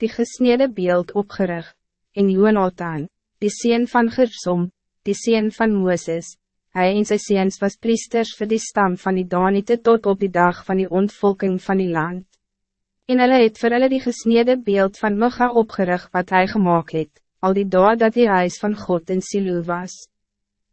die gesneden beeld opgerig, en Jonathan, die sien van Gersom, die sien van Mooses, hij en sy seens was priesters voor die stam van die Danite tot op die dag van die ontvolking van die land. En hulle het vir hulle die gesneden beeld van Mugga opgerig wat hij gemaakt het, al die daad dat die huis van God in Silo was.